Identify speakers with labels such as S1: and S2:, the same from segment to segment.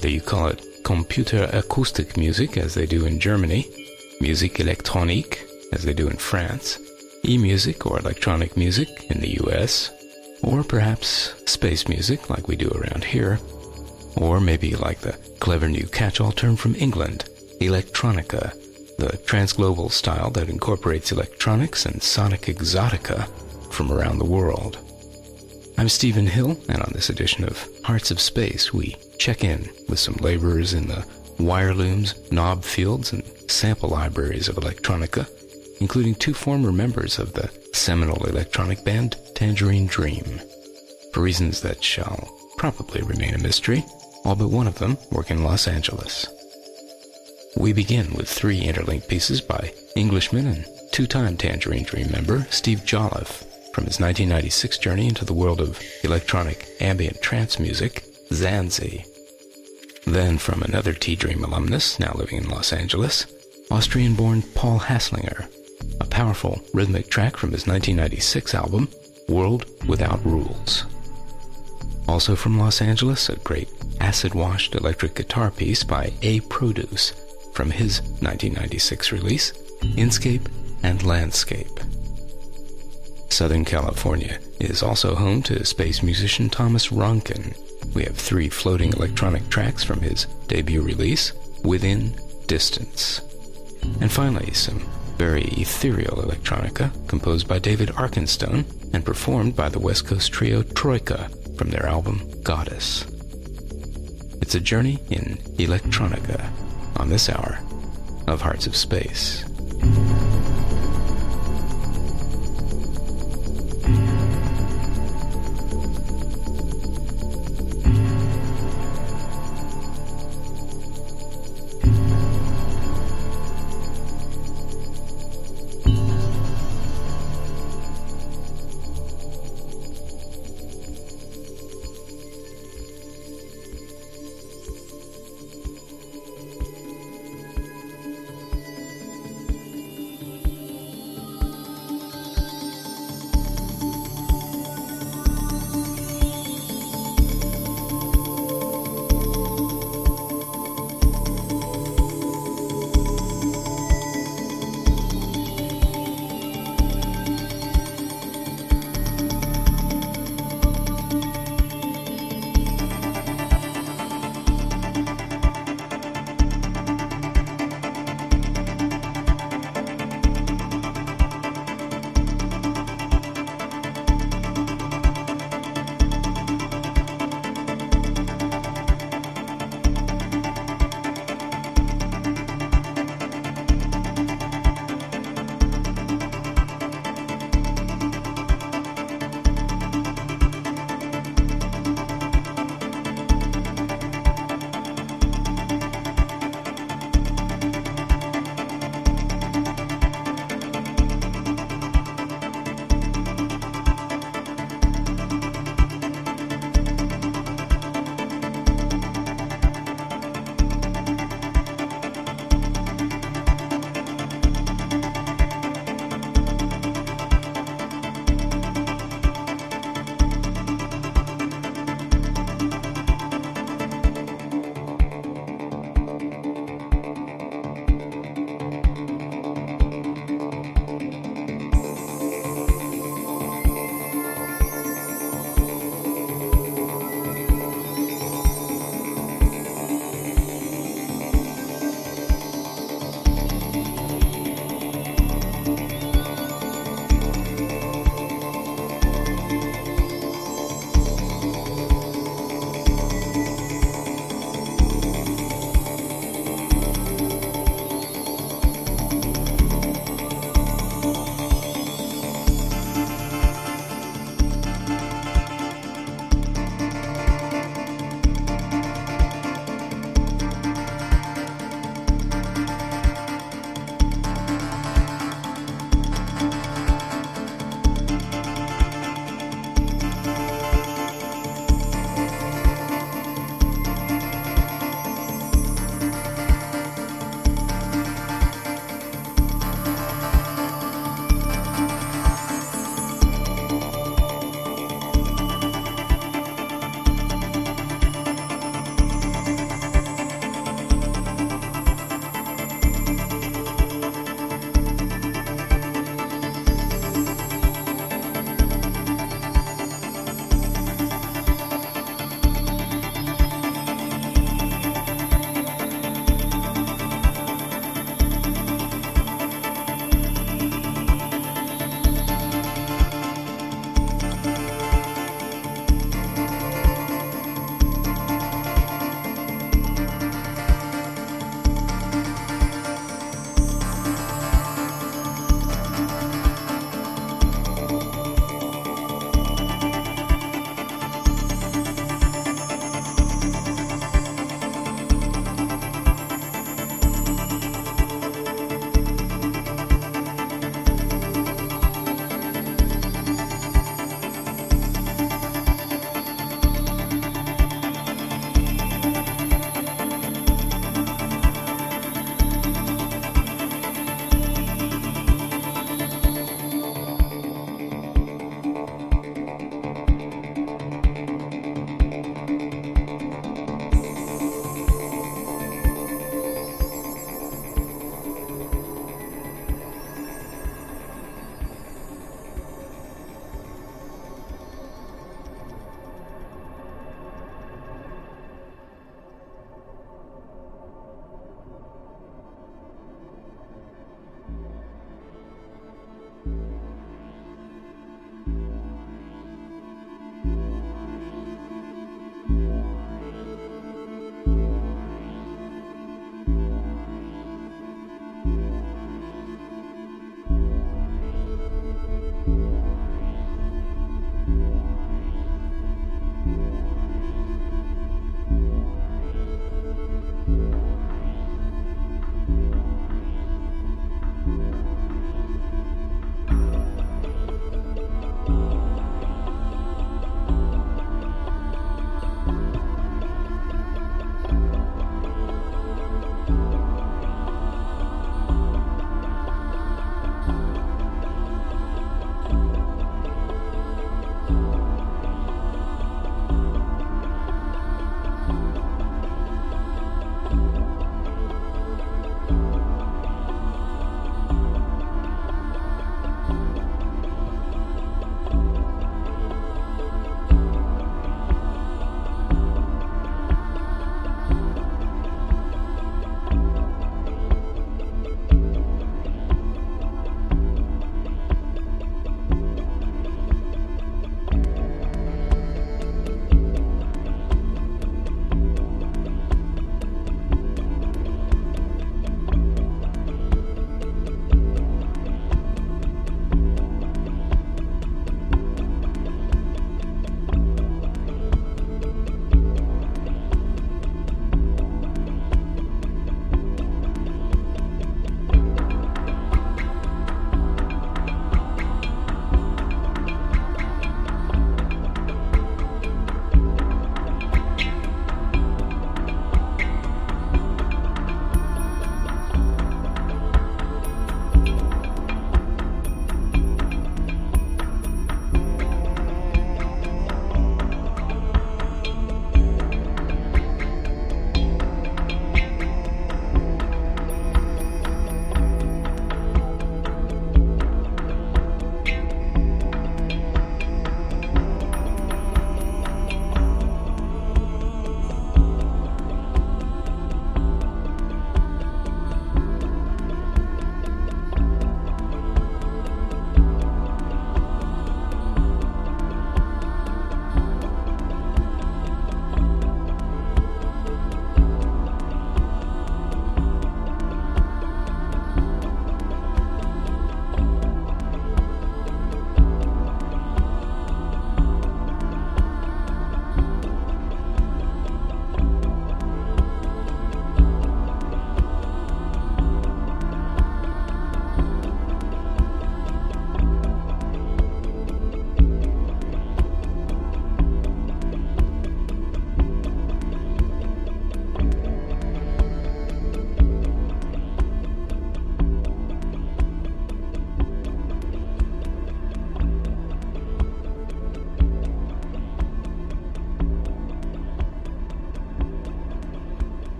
S1: whether you call it computer acoustic music as they do in Germany, musique électronique as they do in France, e-music or electronic music in the US, or perhaps space music like we do around here, or maybe like the clever new catch-all term from England, electronica, the transglobal style that incorporates electronics and sonic exotica from around the world. I'm Stephen Hill, and on this edition of Hearts of Space, we check in with some laborers in the wire looms, knob fields, and sample libraries of electronica, including two former members of the seminal electronic band Tangerine Dream. For reasons that shall probably remain a mystery, all but one of them work in Los Angeles. We begin with three interlinked pieces by Englishman and two-time Tangerine Dream member Steve Jolliffe from his 1996 journey into the world of electronic ambient trance music, Zanzi. Then from another T-Dream alumnus, now living in Los Angeles, Austrian-born Paul Haslinger, a powerful rhythmic track from his 1996 album, World Without Rules. Also from Los Angeles, a great acid-washed electric guitar piece by A Produce from his 1996 release, Inscape and Landscape. Southern California is also home to space musician Thomas Ronkin. We have three floating electronic tracks from his debut release, Within Distance. And finally, some very ethereal electronica composed by David Arkenstone and performed by the West Coast trio Troika from their album Goddess. It's a journey in electronica on this hour of Hearts of Space.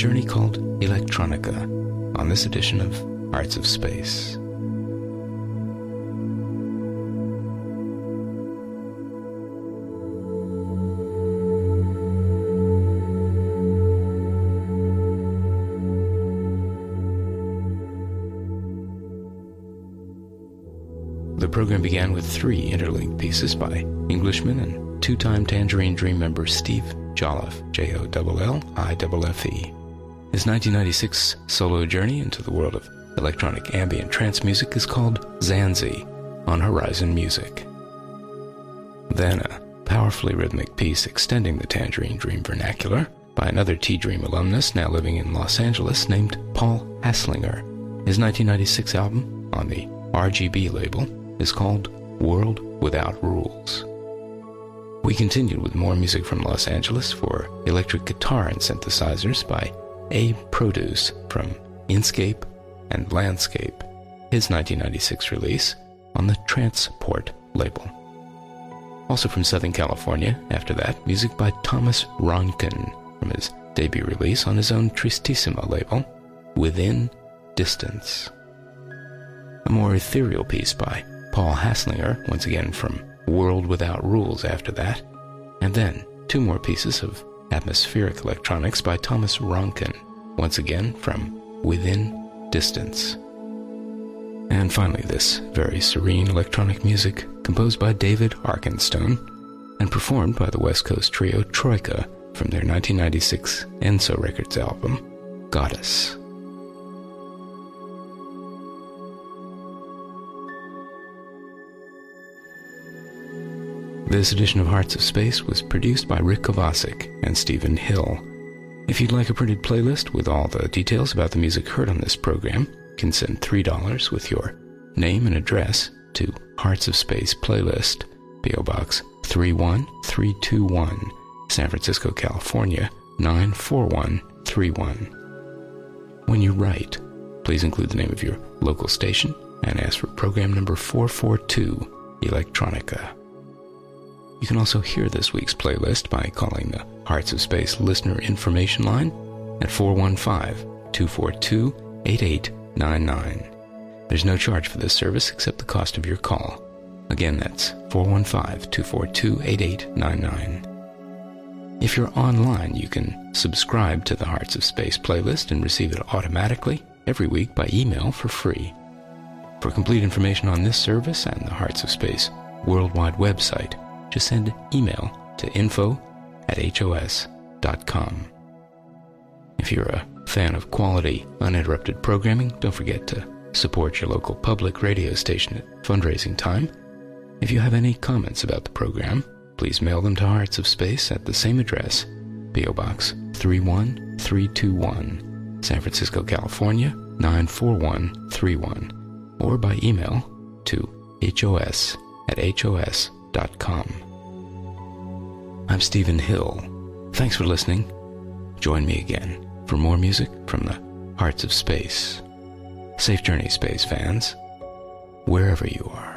S1: journey called Electronica on this edition of Hearts of Space. The program began with three interlinked pieces by Englishman and two-time Tangerine Dream member Steve Jolliffe, J-O-L-L-I-F-F-E. His 1996 solo journey into the world of electronic ambient trance music is called Zanzi on Horizon Music. Then a powerfully rhythmic piece extending the Tangerine Dream vernacular by another T-Dream alumnus now living in Los Angeles named Paul Haslinger. His 1996 album on the RGB label is called World Without Rules. We continued with more music from Los Angeles for electric guitar and synthesizers by Abe Produce from Inscape and Landscape, his 1996 release on the Transport label. Also from Southern California, after that, music by Thomas Ronkin from his debut release on his own Tristissima label, Within Distance. A more ethereal piece by Paul Haslinger, once again from World Without Rules after that, and then two more pieces of atmospheric electronics by Thomas Ronkin, once again from Within Distance. And finally, this very serene electronic music composed by David Arkenstone and performed by the West Coast trio Troika from their 1996 Enso Records album, Goddess. This edition of Hearts of Space was produced by Rick Kovacic and Stephen Hill. If you'd like a printed playlist with all the details about the music heard on this program, you can send $3 with your name and address to Hearts of Space Playlist, P.O. Box 31321, San Francisco, California 94131. When you write, please include the name of your local station and ask for program number 442 Electronica. You can also hear this week's playlist by calling the Hearts of Space listener information line at 415 242 8899. There's no charge for this service except the cost of your call. Again, that's 415 242 8899. If you're online, you can subscribe to the Hearts of Space playlist and receive it automatically every week by email for free. For complete information on this service and the Hearts of Space worldwide website, just send email to info at hos.com. If you're a fan of quality, uninterrupted programming, don't forget to support your local public radio station at fundraising time. If you have any comments about the program, please mail them to Hearts of Space at the same address, P.O. Box 31321, San Francisco, California 94131, or by email to hos at hos.com. I'm Stephen Hill. Thanks for listening. Join me again for more music from the Hearts of Space. Safe journey, space fans, wherever you are.